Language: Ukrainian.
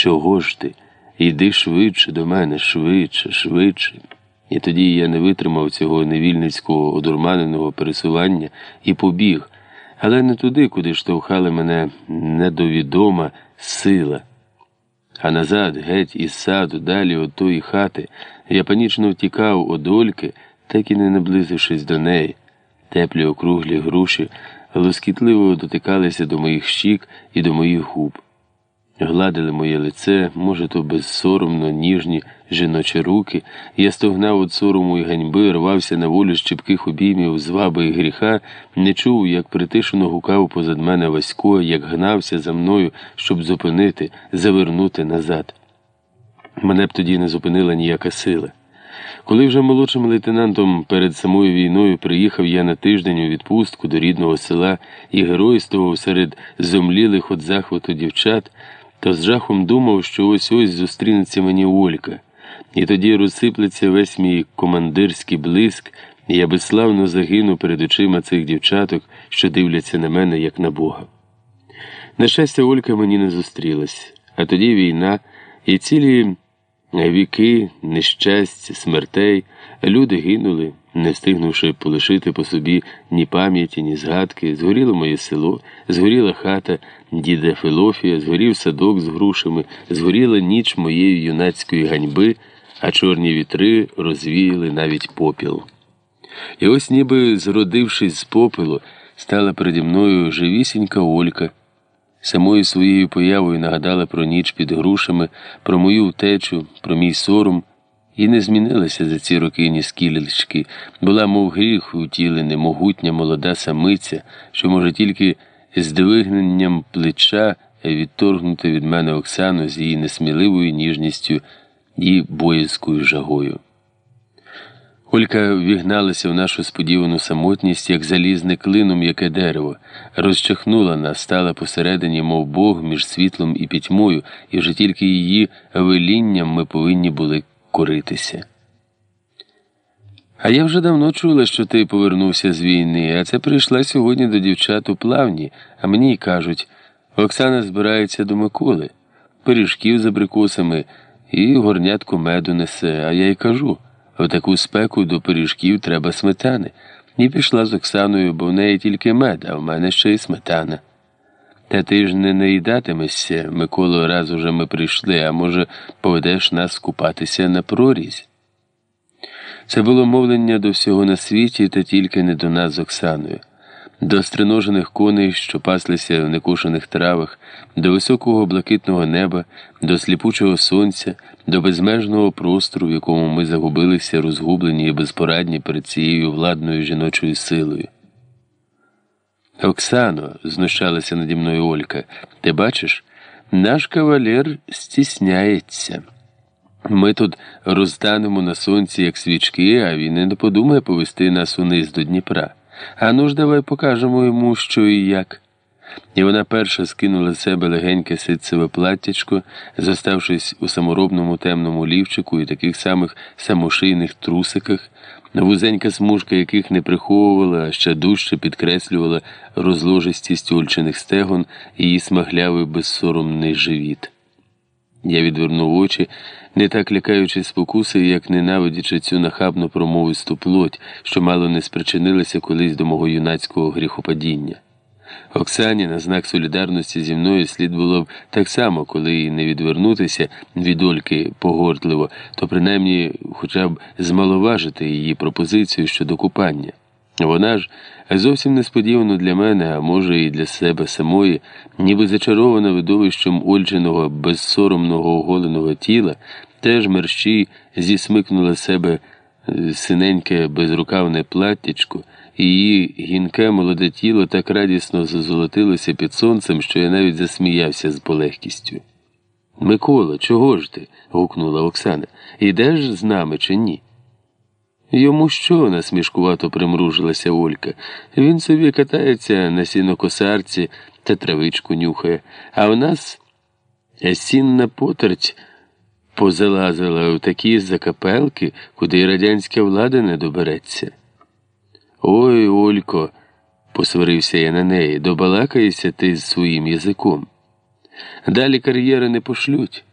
Чого ж ти? Йди швидше до мене, швидше, швидше. І тоді я не витримав цього невільницького одурманеного пересування і побіг, але не туди, куди штовхали мене недовідома сила. А назад, геть із саду, далі от тої хати, я панічно втікав од Ольки, так і не наблизившись до неї. Теплі округлі груші лоскітливо дотикалися до моїх щік і до моїх губ. Гладили моє лице, може, то безсоромно, ніжні жіночі руки. Я стогнав від сорому і ганьби, рвався на волю з чіпких обіймів, зваби і гріха, не чув, як притишено гукав позад мене Васько, як гнався за мною, щоб зупинити, завернути назад. Мене б тоді не зупинила ніяка сила. Коли вже молодшим лейтенантом перед самою війною приїхав я на тиждень у відпустку до рідного села і геройствував серед зомлілих від захвату дівчат, то з жахом думав, що ось ось зустрінеться мені Олька, і тоді розсиплеться весь мій командирський блиск, і я безславно загину перед очима цих дівчаток, що дивляться на мене, як на Бога. На щастя, Олька мені не зустрілась, а тоді війна і цілі. Віки, нещастя, смертей, люди гинули, не встигнувши полишити по собі ні пам'яті, ні згадки. Згоріло моє село, згоріла хата діда Филофія, згорів садок з грушами, згоріла ніч моєї юнацької ганьби, а чорні вітри розвіяли навіть попіл. І ось, ніби зродившись з попелу, стала переді мною живісінька Олька самою своєю появою нагадала про ніч під грушами, про мою втечу, про мій сором, і не змінилася за ці роки ні скілечки, була, мов гріх утілене, могутня молода самиця, що може тільки здвигненням плеча відторгнути від мене Оксану з її несміливою ніжністю і боязкою жагою. Олька вігналася в нашу сподівану самотність, як залізне клином, яке дерево, розчахнула нас, стала посередині, мов Бог, між світлом і пітьмою, і вже тільки її велінням ми повинні були коритися. А я вже давно чула, що ти повернувся з війни, а це прийшла сьогодні до дівчат у плавні, а мені й кажуть Оксана збирається до Миколи, пиріжків з абрикосами і горнятку меду несе, а я й кажу. В таку спеку до пиріжків треба сметани. І пішла з Оксаною, бо в неї тільки мед, а в мене ще й сметана. Та ти ж не наїдатимешся, Миколо, раз уже ми прийшли, а може, поведеш нас купатися на прорізь. Це було мовлення до всього на світі, та тільки не до нас з Оксаною до стриножених коней, що паслися в некушених травах, до високого блакитного неба, до сліпучого сонця, до безмежного простору, в якому ми загубилися, розгублені і безпорадні перед цією владною жіночою силою. Оксано, знущалася наді мною Олька, ти бачиш, наш кавалер стісняється. Ми тут розтанемо на сонці, як свічки, а він не подумає повести нас униз до Дніпра. Ану ж давай покажемо йому, що і як. І вона перша скинула з себе легеньке ситцеве платтячко, зоставшись у саморобному темному лівчику і таких самих самошийних трусиках, вузенька смужка яких не приховувала, а ще дужче підкреслювала розложистість ольчених стегон і її смаглявий безсоромний живіт. Я відвернув очі, не так лякаючи спокуси, як ненавидячи цю нахабну промовисту плоть, що мало не спричинилася колись до мого юнацького гріхопадіння. Оксані на знак солідарності зі мною слід було б так само, коли й не відвернутися від Ольки погортливо, то принаймні хоча б змаловажити її пропозицію щодо купання. Вона ж зовсім несподівано для мене, а може, і для себе самої, ніби зачарована видовищем Ольчиного безсоромного оголеного тіла, теж мерщій зісмикнула себе е, синеньке безрукавне платтячко, і її гінке молоде тіло так радісно зазолотилося під сонцем, що я навіть засміявся з полегкістю. Микола, чого ж ти? гукнула Оксана. Ідеш з нами чи ні? Йому що? насмішкувато примружилася Олька. Він собі катається на сінокосарці та травичку нюхає, а в нас сінна потерть позалазила в такі закапелки, куди й радянська влада не добереться. Ой, Олько, посварився я на неї, добалакаєшся ти з своїм язиком. Далі кар'єри не пошлють.